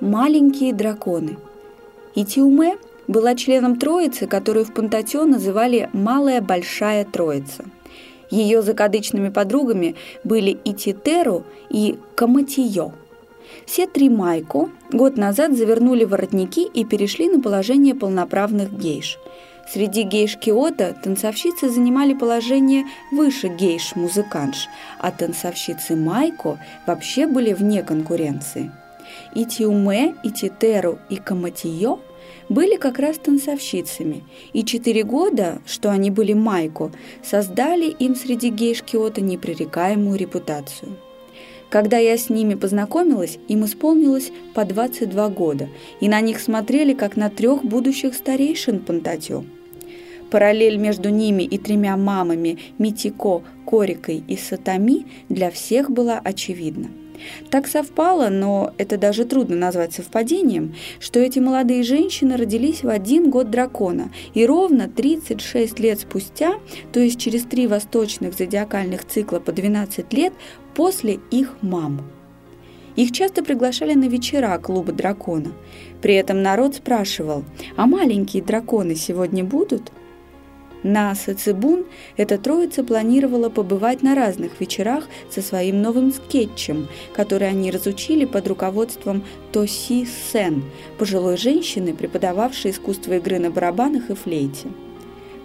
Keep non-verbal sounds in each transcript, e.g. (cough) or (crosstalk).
Маленькие драконы. Итиуме была членом троицы, которую в Пантатё называли «Малая Большая Троица». Ее закадычными подругами были Ититеру и Каматиё. Все три Майко год назад завернули воротники и перешли на положение полноправных гейш. Среди гейш Киота танцовщицы занимали положение выше гейш-музыканш, а танцовщицы Майко вообще были вне конкуренции. И Тиуме, и Титеру, и Каматиё были как раз танцовщицами, и четыре года, что они были Майко, создали им среди гейш Киота непререкаемую репутацию. Когда я с ними познакомилась, им исполнилось по 22 года, и на них смотрели как на трех будущих старейшин Пантатё. Параллель между ними и тремя мамами Митико, Корикой и Сатами для всех была очевидна. Так совпало, но это даже трудно назвать совпадением, что эти молодые женщины родились в один год дракона, и ровно 36 лет спустя, то есть через три восточных зодиакальных цикла по 12 лет, после их мам. Их часто приглашали на вечера клуба дракона. При этом народ спрашивал, а маленькие драконы сегодня будут? На Сацибун эта троица планировала побывать на разных вечерах со своим новым скетчем, который они разучили под руководством Тоси Сен, пожилой женщины, преподававшей искусство игры на барабанах и флейте.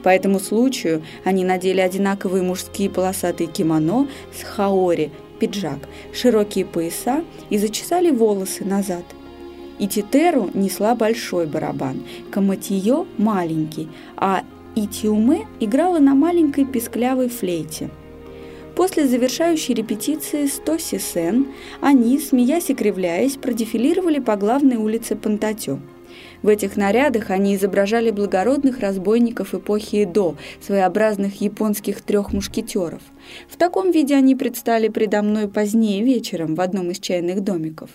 По этому случаю они надели одинаковые мужские полосатые кимоно с хаори, пиджак, широкие пояса и зачесали волосы назад – и Титеру несла большой барабан, Каматиё – маленький, а и Тиуме играла на маленькой песклявой флейте. После завершающей репетиции с Тоси Сен они, смеясь и кривляясь, продефилировали по главной улице Пантатё. В этих нарядах они изображали благородных разбойников эпохи Эдо, своеобразных японских трех мушкетеров. В таком виде они предстали предо мной позднее вечером в одном из чайных домиков.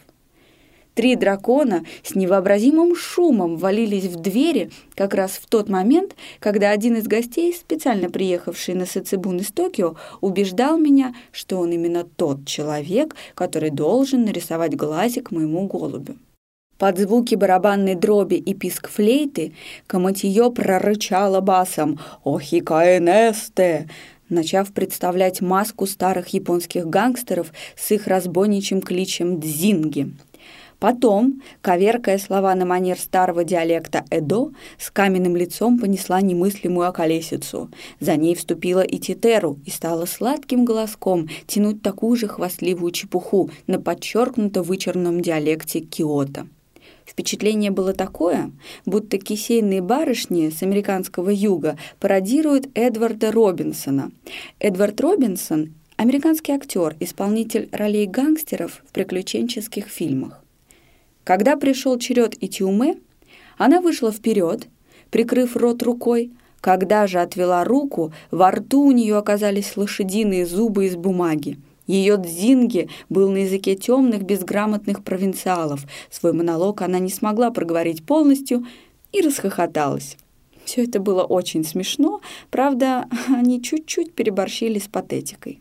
Три дракона с невообразимым шумом валились в двери как раз в тот момент, когда один из гостей, специально приехавший на Сацибун из Токио, убеждал меня, что он именно тот человек, который должен нарисовать глазик моему голубю. Под звуки барабанной дроби и писк флейты Каматиё прорычала басом «Охикаэнесте!», начав представлять маску старых японских гангстеров с их разбойничьим кличем «Дзинги». Потом, коверкая слова на манер старого диалекта Эдо, с каменным лицом понесла немыслимую околесицу. За ней вступила и Титеру и стала сладким голоском тянуть такую же хвастливую чепуху на подчеркнуто вычерном диалекте Киото. Впечатление было такое, будто кисейные барышни с американского юга пародируют Эдварда Робинсона. Эдвард Робинсон – американский актер, исполнитель ролей гангстеров в приключенческих фильмах. Когда пришел черед Итиуме, она вышла вперед, прикрыв рот рукой. Когда же отвела руку, во рту у нее оказались лошадиные зубы из бумаги. Ее дзинги был на языке темных, безграмотных провинциалов. Свой монолог она не смогла проговорить полностью и расхохоталась. Все это было очень смешно, правда, (laughs) они чуть-чуть переборщили с патетикой.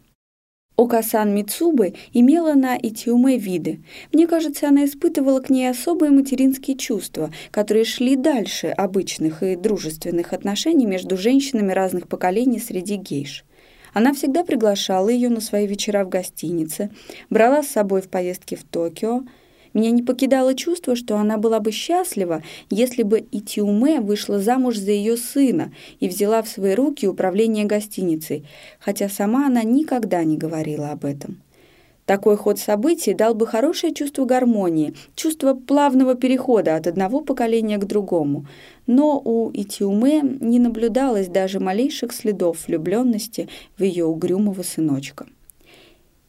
Окасан Мицубы имела на Итиуме виды. Мне кажется, она испытывала к ней особые материнские чувства, которые шли дальше обычных и дружественных отношений между женщинами разных поколений среди гейш. Она всегда приглашала ее на свои вечера в гостинице, брала с собой в поездки в Токио, меня не покидало чувство, что она была бы счастлива, если бы Итиуме вышла замуж за ее сына и взяла в свои руки управление гостиницей, хотя сама она никогда не говорила об этом. Такой ход событий дал бы хорошее чувство гармонии, чувство плавного перехода от одного поколения к другому. Но у Итиуме не наблюдалось даже малейших следов влюбленности в ее угрюмого сыночка.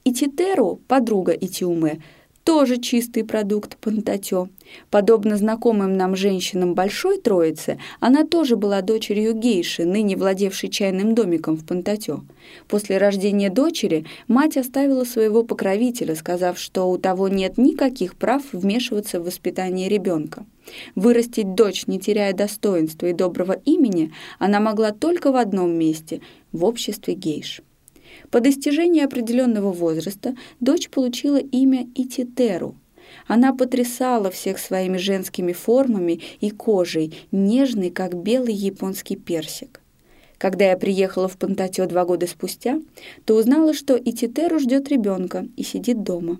Ититеру, подруга Итиуме, тоже чистый продукт Пантатё. Подобно знакомым нам женщинам Большой Троицы, она тоже была дочерью гейши, ныне владевшей чайным домиком в Пантатё. После рождения дочери мать оставила своего покровителя, сказав, что у того нет никаких прав вмешиваться в воспитание ребенка. Вырастить дочь, не теряя достоинства и доброго имени, она могла только в одном месте – в обществе гейш. По достижении определенного возраста дочь получила имя Ититеру. Она потрясала всех своими женскими формами и кожей, нежной, как белый японский персик. Когда я приехала в Пантатё два года спустя, то узнала, что Ититеру ждет ребенка и сидит дома.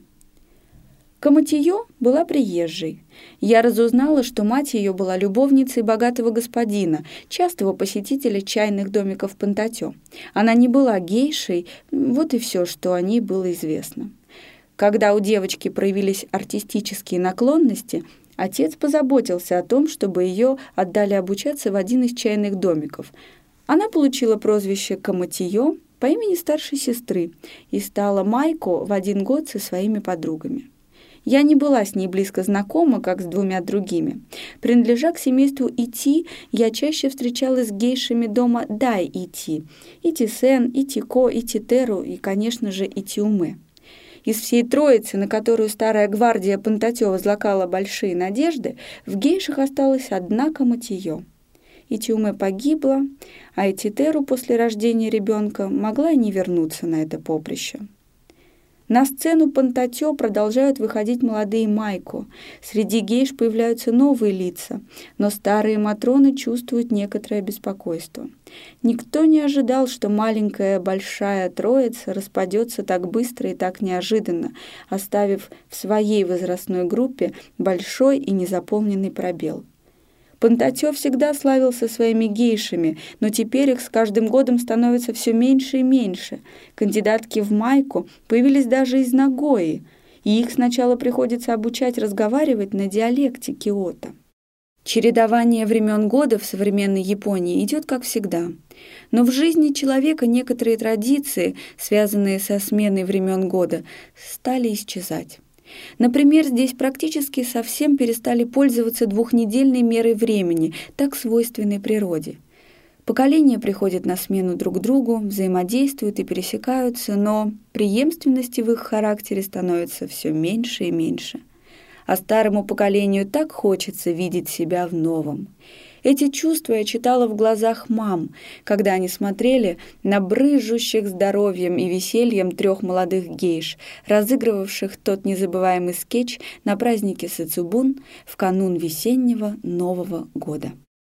Каматиё была приезжей. Я разузнала, что мать ее была любовницей богатого господина, частого посетителя чайных домиков Пантатё. Она не была гейшей, вот и все, что о ней было известно. Когда у девочки проявились артистические наклонности, отец позаботился о том, чтобы ее отдали обучаться в один из чайных домиков. Она получила прозвище Каматиё по имени старшей сестры и стала Майко в один год со своими подругами. Я не была с ней близко знакома, как с двумя другими. Принадлежа к семейству Ити, я чаще встречалась с гейшами дома Дай Ити. Ити-сен, Ити-ко, Ити-теру и, конечно же, Ити-уме. Из всей троицы, на которую старая гвардия Пантатё возлагала большие надежды, в гейшах осталась одна Каматиё. Итиуме погибла, а Этитеру после рождения ребенка могла и не вернуться на это поприще. На сцену Пантатё продолжают выходить молодые майко. Среди гейш появляются новые лица, но старые матроны чувствуют некоторое беспокойство. Никто не ожидал, что маленькая большая троица распадется так быстро и так неожиданно, оставив в своей возрастной группе большой и незаполненный пробел. Пантатё всегда славился своими гейшами, но теперь их с каждым годом становится все меньше и меньше. Кандидатки в майку появились даже из Нагои, и их сначала приходится обучать разговаривать на диалекте Киото. Чередование времен года в современной Японии идет как всегда. Но в жизни человека некоторые традиции, связанные со сменой времен года, стали исчезать. Например, здесь практически совсем перестали пользоваться двухнедельной мерой времени, так свойственной природе. Поколения приходят на смену друг другу, взаимодействуют и пересекаются, но преемственности в их характере становится все меньше и меньше. А старому поколению так хочется видеть себя в новом. Эти чувства я читала в глазах мам, когда они смотрели на брыжущих здоровьем и весельем трех молодых гейш, разыгрывавших тот незабываемый скетч на празднике Сацубун в канун весеннего Нового года.